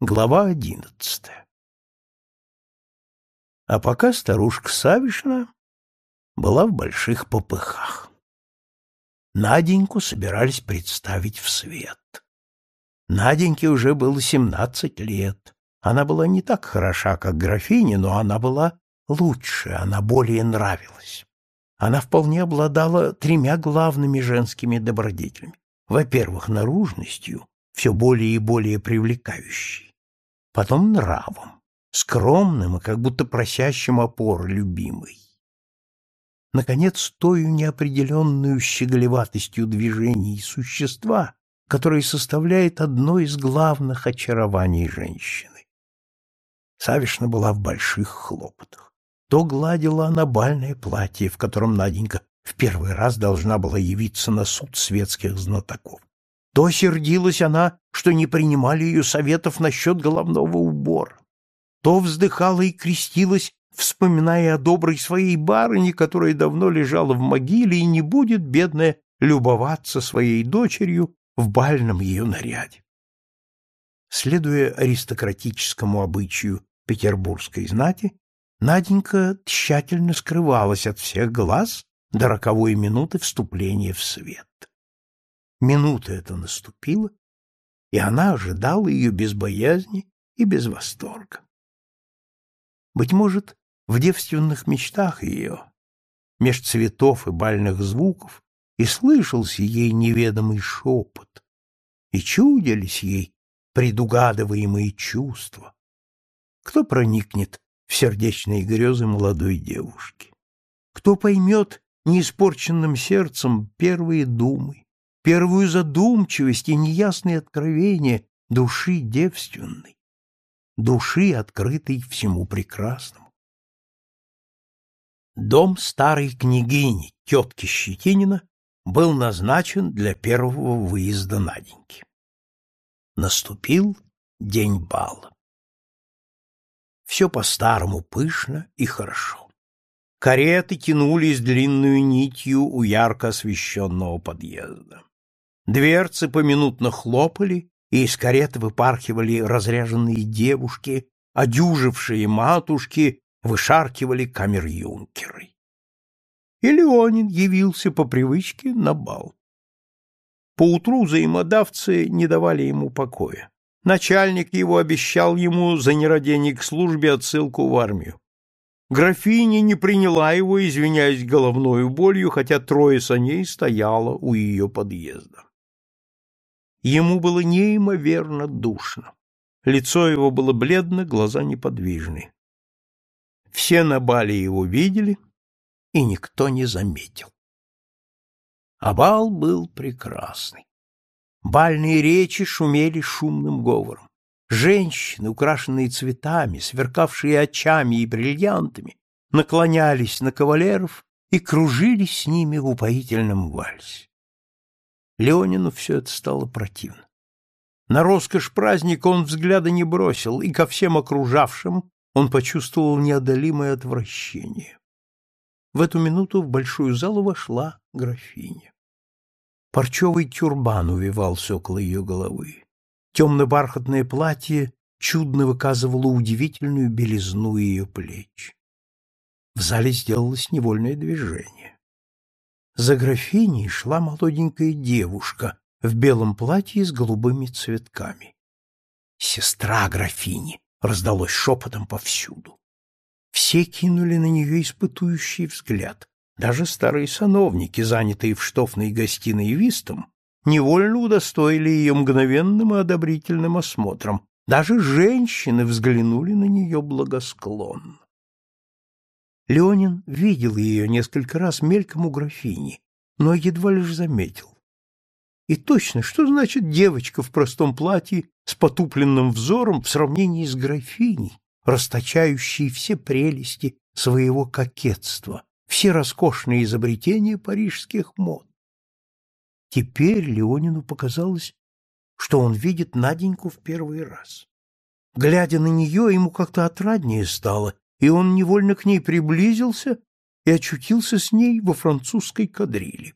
Глава одиннадцатая А пока старушка Савишна была в больших попыхах. Наденьку собирались представить в свет. Наденьке уже было семнадцать лет. Она была не так хороша, как графиня, но она была лучше, она более нравилась. Она вполне обладала тремя главными женскими добродетелями. Во-первых, наружностью, все более и более привлекающей. Потом нравом, скромным и как будто просящим опор любимой. Наконец, тою неопределенную щеголеватостью движений существа, которое составляет одно из главных очарований женщины. Савишна была в больших хлопотах. То гладила она бальное платье, в котором Наденька в первый раз должна была явиться на суд светских знатоков. То сердилась она, что не принимали ее советов насчет головного убора. То вздыхала и крестилась, вспоминая о доброй своей барыне, которая давно лежала в могиле и не будет, бедная, любоваться своей дочерью в бальном ее наряде. Следуя аристократическому обычаю петербургской знати, Наденька тщательно скрывалась от всех глаз до роковой минуты вступления в свет. Минута эта наступила, и она ожидала ее без боязни и без восторга. Быть может, в девственных мечтах ее, меж цветов и бальных звуков, и слышался ей неведомый шепот, и чудились ей предугадываемые чувства. Кто проникнет в сердечные грезы молодой девушки? Кто поймет неиспорченным сердцем первые думы, первую задумчивость и неясные откровения души девственной, души, открытой всему прекрасному? Дом старой княгини, тетки Щетинина, был назначен для первого выезда Наденьки. Наступил день бала. Все по-старому пышно и хорошо. Кареты тянулись длинную нитью у ярко освещенного подъезда. Дверцы поминутно хлопали, и из кареты выпархивали разряженные девушки, одюжившие матушки вышаркивали камер-юнкеры и Леонин явился по привычке на бал. Поутру взаимодавцы не давали ему покоя. Начальник его обещал ему за нерадение к службе отсылку в армию. Графиня не приняла его, извиняясь головной болью, хотя трое саней стояло у ее подъезда. Ему было неимоверно душно. Лицо его было бледно, глаза неподвижны. Все на бале его видели, и никто не заметил. А бал был прекрасный. Бальные речи шумели шумным говором. Женщины, украшенные цветами, сверкавшие очами и бриллиантами, наклонялись на кавалеров и кружились с ними в упоительном вальсе. Леонину все это стало противно. На роскошь праздника он взгляда не бросил, и ко всем окружавшим он почувствовал неодолимое отвращение. В эту минуту в большую залу вошла графиня. Парчевый тюрбан увивался около ее головы. Темно-бархатное платье чудно выказывало удивительную белизну ее плеч. В зале сделалось невольное движение. За графиней шла молоденькая девушка в белом платье с голубыми цветками. «Сестра графини!» — раздалось шепотом повсюду. Все кинули на нее испытующий взгляд. Даже старые сановники, занятые в штофной гостиной вистом, невольно удостоили ее мгновенным и одобрительным осмотром. Даже женщины взглянули на нее благосклонно. Леонин видел ее несколько раз мельком у графини, но едва лишь заметил. И точно, что значит девочка в простом платье с потупленным взором в сравнении с графиней, расточающий все прелести своего кокетства, все роскошные изобретения парижских мод. Теперь Леонину показалось, что он видит Наденьку в первый раз. Глядя на нее, ему как-то отраднее стало, и он невольно к ней приблизился и очутился с ней во французской кадрили.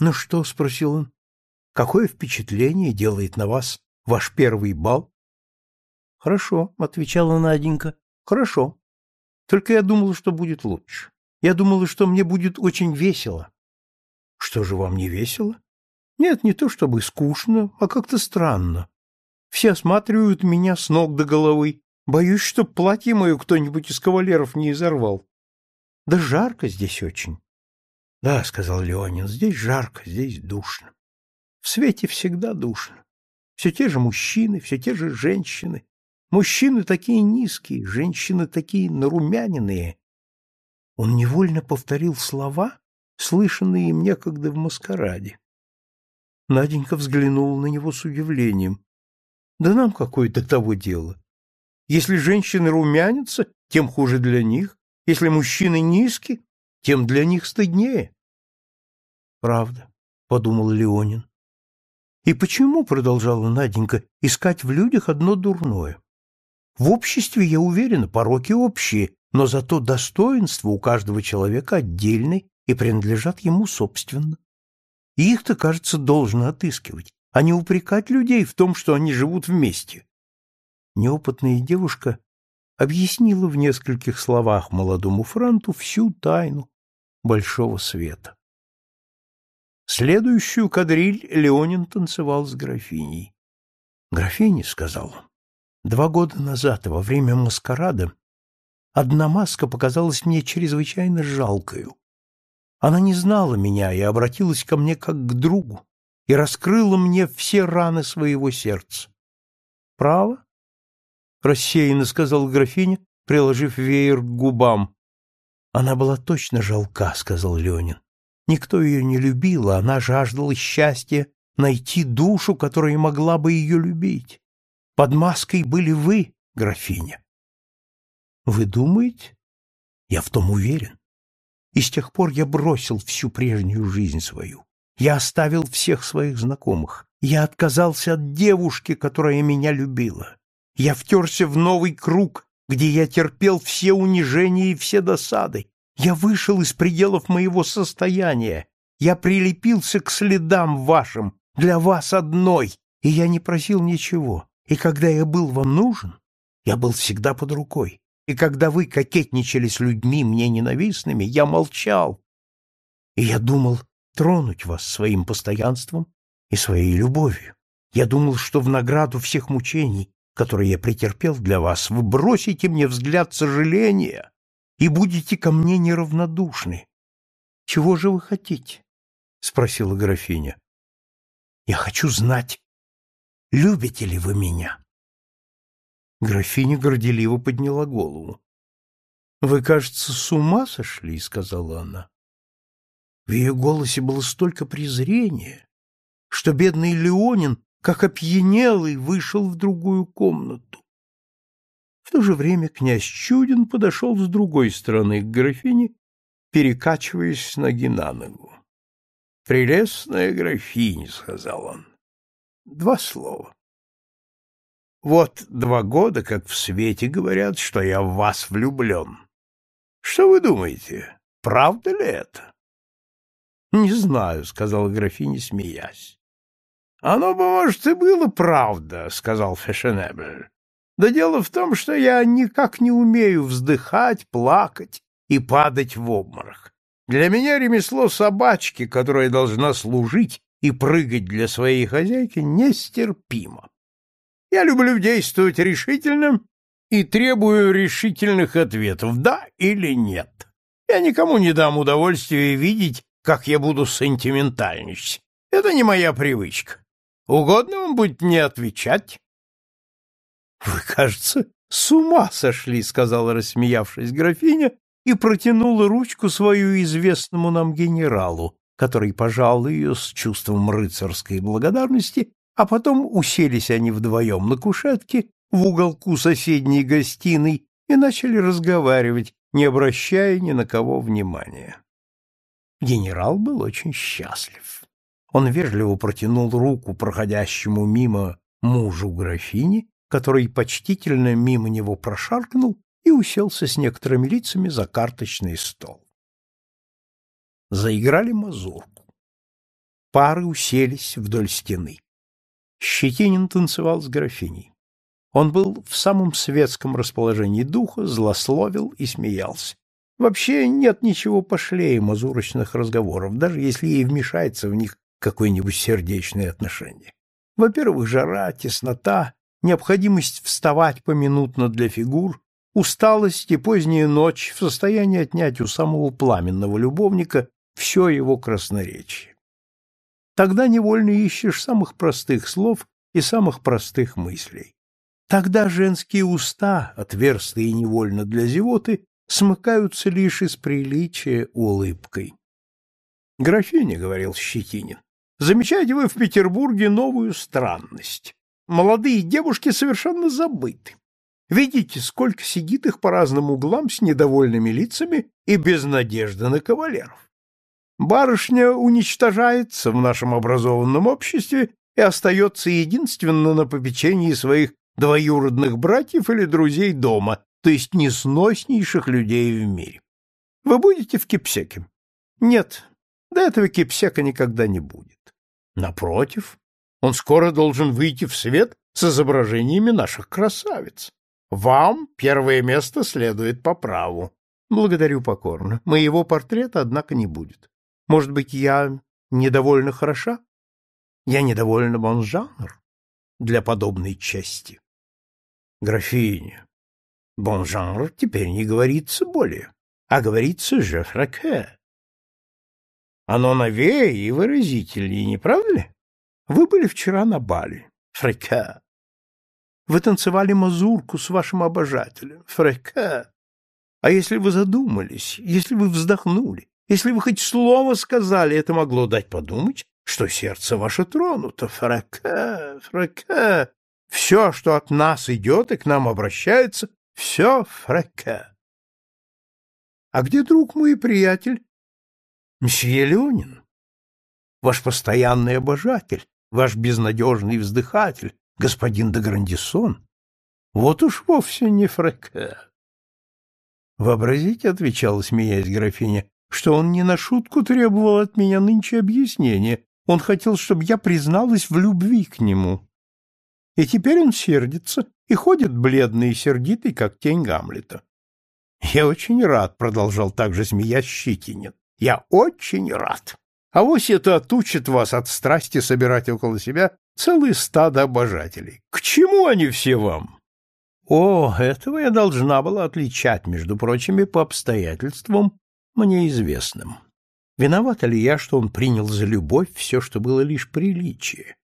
«Ну что?» — спросил он. «Какое впечатление делает на вас ваш первый бал?» Хорошо, отвечала Наденька. Хорошо. Только я думала, что будет лучше. Я думала, что мне будет очень весело. Что же вам не весело? Нет, не то чтобы скучно, а как-то странно. Все осматривают меня с ног до головы. Боюсь, что платье мое кто-нибудь из кавалеров не изорвал. Да жарко здесь очень. Да, сказал Леонин, здесь жарко, здесь душно. В свете всегда душно. Все те же мужчины, все те же женщины. Мужчины такие низкие, женщины такие нарумяненные. Он невольно повторил слова, слышанные им некогда в маскараде. Наденька взглянула на него с удивлением. Да нам какое до того дело? Если женщины румянятся, тем хуже для них. Если мужчины низки, тем для них стыднее. Правда, подумал Леонин. И почему, продолжала Наденька, искать в людях одно дурное? В обществе, я уверена, пороки общие, но зато достоинства у каждого человека отдельны и принадлежат ему собственно. Их-то, кажется, должно отыскивать, а не упрекать людей в том, что они живут вместе. Неопытная девушка объяснила в нескольких словах молодому франту всю тайну большого света. Следующую кадриль Леонин танцевал с графиней. «Графиня», — сказал он, — «два года назад, во время маскарада, одна маска показалась мне чрезвычайно жалкою. Она не знала меня и обратилась ко мне как к другу и раскрыла мне все раны своего сердца. «Право?» — рассеянно сказал графиня, приложив веер к губам. «Она была точно жалка», — сказал Ленин. Никто ее не любил, а она жаждала счастья найти душу, которая могла бы ее любить. Под маской были вы, графиня. Вы думаете? Я в том уверен. И с тех пор я бросил всю прежнюю жизнь свою. Я оставил всех своих знакомых. Я отказался от девушки, которая меня любила. Я втерся в новый круг, где я терпел все унижения и все досады. Я вышел из пределов моего состояния. Я прилепился к следам вашим, для вас одной, и я не просил ничего. И когда я был вам нужен, я был всегда под рукой. И когда вы кокетничали с людьми мне ненавистными, я молчал. И я думал тронуть вас своим постоянством и своей любовью. Я думал, что в награду всех мучений, которые я претерпел для вас, вы бросите мне взгляд сожаления и будете ко мне неравнодушны. Чего же вы хотите? спросила графиня. Я хочу знать, любите ли вы меня? Графиня горделиво подняла голову. Вы, кажется, с ума сошли, сказала она. В ее голосе было столько презрения, что бедный Леонин, как опьянелый, вышел в другую комнату. В то же время князь Чудин подошел с другой стороны к графине, перекачиваясь с ноги на ногу. — Прелестная графиня, — сказал он. — Два слова. Вот два года, как в свете говорят, что я в вас влюблен. Что вы думаете, правда ли это? — Не знаю, — сказала графиня, смеясь. — Оно бы, может, и было правда, — сказал Фешенебль. Да дело в том, что я никак не умею вздыхать, плакать и падать в обморок. Для меня ремесло собачки, которая должна служить и прыгать для своей хозяйки, нестерпимо. Я люблю действовать решительно и требую решительных ответов, да или нет. Я никому не дам удовольствия видеть, как я буду сентиментальничать. Это не моя привычка. Угодно вам будет не отвечать, вы, кажется, с ума сошли, сказала, рассмеявшись графиня, и протянула ручку свою известному нам генералу, который пожал ее с чувством рыцарской благодарности, а потом уселись они вдвоем на кушетке в уголку соседней гостиной и начали разговаривать, не обращая ни на кого внимания. Генерал был очень счастлив. Он вежливо протянул руку проходящему мимо мужу графини который почтительно мимо него прошаркнул и уселся с некоторыми лицами за карточный стол. Заиграли мазурку. Пары уселись вдоль стены. Щетинин танцевал с графиней. Он был в самом светском расположении духа, злословил и смеялся. Вообще нет ничего пошлее мазурочных разговоров, даже если и вмешается в них какое-нибудь сердечное отношение. Во-первых, жара, теснота, необходимость вставать поминутно для фигур, усталость и поздняя ночь в состоянии отнять у самого пламенного любовника все его красноречие. Тогда невольно ищешь самых простых слов и самых простых мыслей. Тогда женские уста, отверстые невольно для зевоты, смыкаются лишь из приличия улыбкой. — Графиня, — говорил Щетинин, — замечаете вы в Петербурге новую странность. Молодые девушки совершенно забыты. Видите, сколько сидит их по разным углам с недовольными лицами и без надежды на кавалеров. Барышня уничтожается в нашем образованном обществе и остается единственно на попечении своих двоюродных братьев или друзей дома, то есть несноснейших людей в мире. Вы будете в Кипсеке? Нет, до этого Кипсека никогда не будет. Напротив, он скоро должен выйти в свет с изображениями наших красавиц. Вам первое место следует по праву. Благодарю покорно. Моего портрета, однако, не будет. Может быть, я недовольно хороша? Я недовольно бонжанр для подобной чести. Графиня, бонжанр теперь не говорится более, а говорится же фраке. Оно новее и выразительнее, не правда ли? Вы были вчера на бале, фраке. Вы танцевали мазурку с вашим обожателем, фраке. А если вы задумались, если вы вздохнули, если вы хоть слово сказали, это могло дать подумать, что сердце ваше тронуто. Фраке, фраке. Все, что от нас идет и к нам обращается, все фраке. А где друг мой и приятель? Мсье Ленин, ваш постоянный обожатель, ваш безнадежный вздыхатель, господин де Грандисон. Вот уж вовсе не фраке. Вообразите, — отвечала, смеясь графиня, что он не на шутку требовал от меня нынче объяснения. Он хотел, чтобы я призналась в любви к нему. И теперь он сердится и ходит бледный и сердитый, как тень Гамлета. Я очень рад, — продолжал также смеясь Щитинин. Я очень рад. А вось это отучит вас от страсти собирать около себя целые стадо обожателей. К чему они все вам? О, этого я должна была отличать, между прочими, по обстоятельствам, мне известным. Виновата ли я, что он принял за любовь все, что было лишь приличие?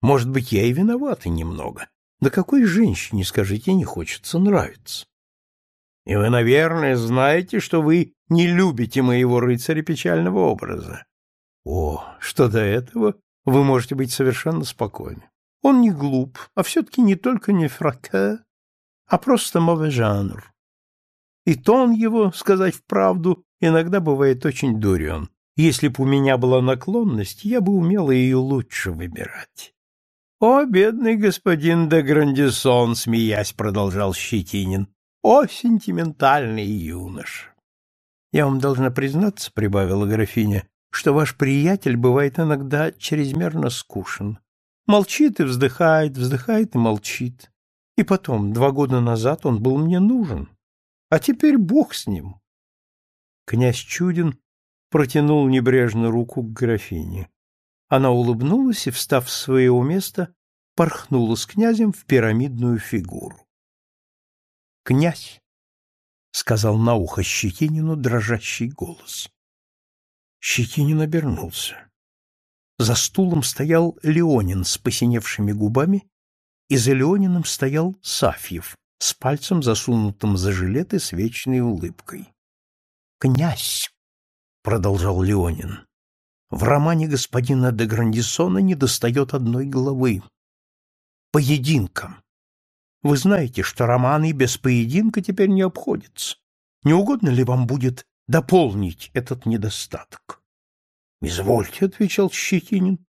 Может быть, я и виновата немного. Да какой женщине, скажите, не хочется нравиться? И вы, наверное, знаете, что вы не любите моего рыцаря печального образа. О, что до этого, вы можете быть совершенно спокойны. Он не глуп, а все-таки не только не фраке, а просто мовый. И тон его, сказать вправду, иногда бывает очень дурен. Если б у меня была наклонность, я бы умела ее лучше выбирать. — О, бедный господин де Грандисон, — смеясь, продолжал Щетинин, — о, сентиментальный юнош! — Я вам должна признаться, — прибавила графиня, — что ваш приятель бывает иногда чрезмерно скучен. Молчит и вздыхает, вздыхает и молчит. И потом, два года назад он был мне нужен. А теперь бог с ним. Князь Чудин протянул небрежно руку к графине. Она улыбнулась и, встав с своего места, порхнула с князем в пирамидную фигуру. «Князь!» — сказал на ухо Щетинину дрожащий голос. Щетинин обернулся. За стулом стоял Леонин с посиневшими губами, и за Леониным стоял Сафьев с пальцем, засунутым за жилет и с вечной улыбкой. «Князь!» — продолжал Леонин. «В романе господина де Грандисона недостает одной главы. Поединка. Вы знаете, что романы без поединка теперь не обходятся. Не угодно ли вам будет дополнить этот недостаток?» «Извольте», — отвечал Щетинин.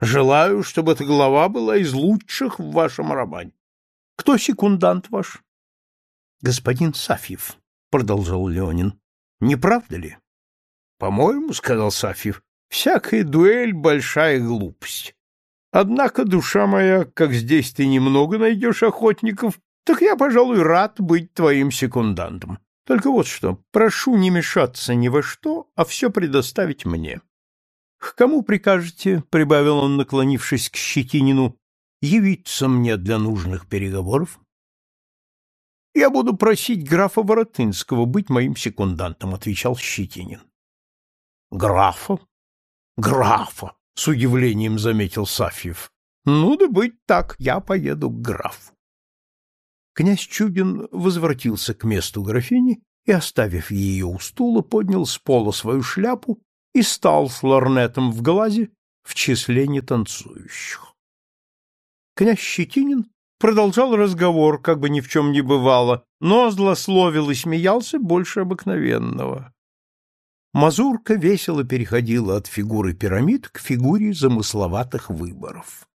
«Желаю, чтобы эта глава была из лучших в вашем романе. Кто секундант ваш?» «Господин Сафьев», — продолжал Леонин. Не правда ли? — По-моему, — сказал Сафьев, — всякая дуэль — большая глупость. Однако, душа моя, как здесь ты немного найдешь охотников, так я, пожалуй, рад быть твоим секундантом. Только вот что, прошу не мешаться ни во что, а все предоставить мне. К кому прикажете, — прибавил он, наклонившись к Щетинину, — явиться мне для нужных переговоров? Я буду просить графа Воротынского быть моим секундантом, — отвечал Щетинин. Графа? Графа, — с удивлением заметил Сафьев. Ну да быть так, я поеду к графу. Князь Чудин возвратился к месту графини и, оставив ее у стула, поднял с пола свою шляпу и стал с лорнетом в глазе в числе нетанцующих. Князь Щетинин продолжал разговор, как бы ни в чем не бывало, но злословил и смеялся больше обыкновенного. Мазурка весело переходила от фигуры пирамид к фигуре замысловатых выборов.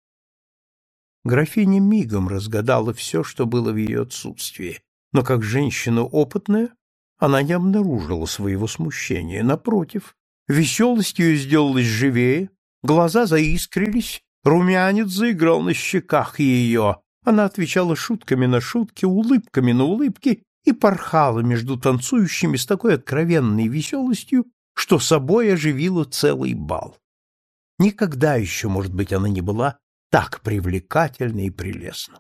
Графиня мигом разгадала все, что было в ее отсутствии, но как женщина опытная она не обнаружила своего смущения. Напротив, веселость ее сделалась живее, глаза заискрились, румянец заиграл на щеках ее. Она отвечала шутками на шутки, улыбками на улыбки и порхала между танцующими с такой откровенной веселостью, что собой оживила целый бал. Никогда еще, может быть, она не была так привлекательна и прелестна.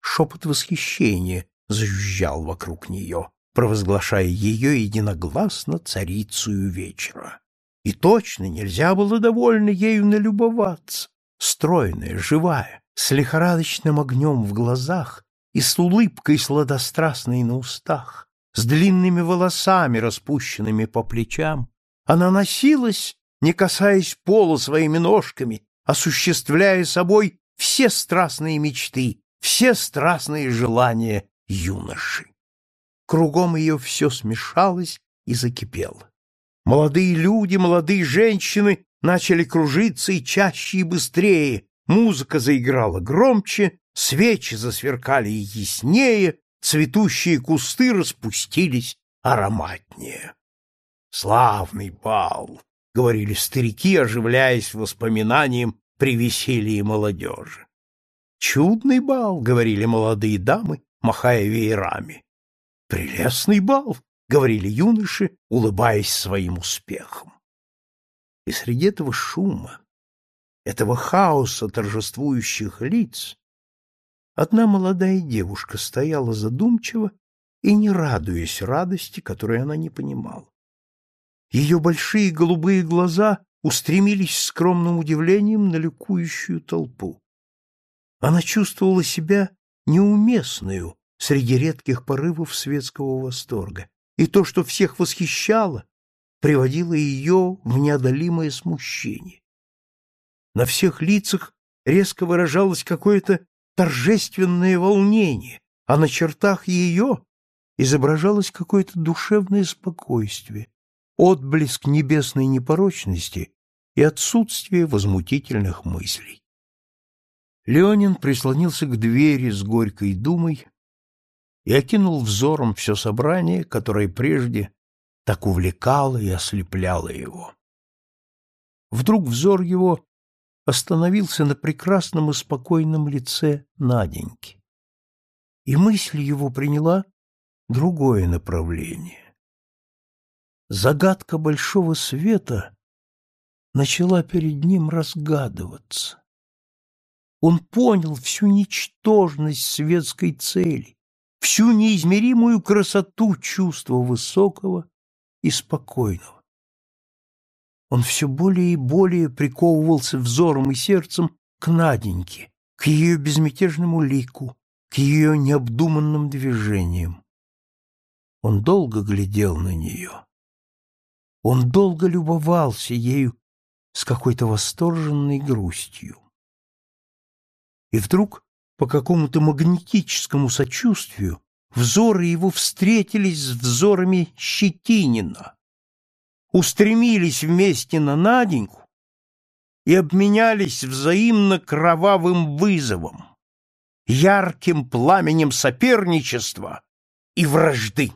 Шепот восхищения зажужжал вокруг нее, провозглашая ее единогласно царицею вечера. И точно нельзя было довольно ею налюбоваться. Стройная, живая, с лихорадочным огнем в глазах и с улыбкой сладострастной на устах, с длинными волосами, распущенными по плечам, она носилась, не касаясь пола своими ножками, осуществляя собой все страстные мечты, все страстные желания юноши. Кругом ее все смешалось и закипело. Молодые люди, молодые женщины начали кружиться и чаще, и быстрее. Музыка заиграла громче, свечи засверкали яснее, цветущие кусты распустились ароматнее. «Славный бал!» — говорили старики, оживляясь воспоминанием при веселье молодежи. «Чудный бал!» — говорили молодые дамы, махая веерами. «Прелестный бал!» — говорили юноши, улыбаясь своим успехом. И среди этого шума, этого хаоса торжествующих лиц, одна молодая девушка стояла задумчиво и не радуясь радости, которой она не понимала. Ее большие голубые глаза устремились с скромным удивлением на ликующую толпу. Она чувствовала себя неуместную среди редких порывов светского восторга, и то, что всех восхищало, приводило ее в неодолимое смущение. На всех лицах резко выражалось какое-то торжественное волнение, а на чертах ее изображалось какое-то душевное спокойствие, отблеск небесной непорочности и отсутствие возмутительных мыслей. Леонин прислонился к двери с горькой думой и окинул взором все собрание, которое прежде так увлекало и ослепляло его. Вдруг взор его остановился на прекрасном и спокойном лице Наденьки, и мысль его приняла другое направление загадка большого света начала перед ним разгадываться. Он понял всю ничтожность светской цели, всю неизмеримую красоту чувства высокого и спокойного. Он все более и более приковывался взором и сердцем к Наденьке, к ее безмятежному лику, к ее необдуманным движениям. Он долго глядел на нее он долго любовался ею с какой-то восторженной грустью. И вдруг, по какому-то магнетическому сочувствию, взоры его встретились с взорами Щетинина, устремились вместе на Наденьку и обменялись взаимно кровавым вызовом, ярким пламенем соперничества и вражды.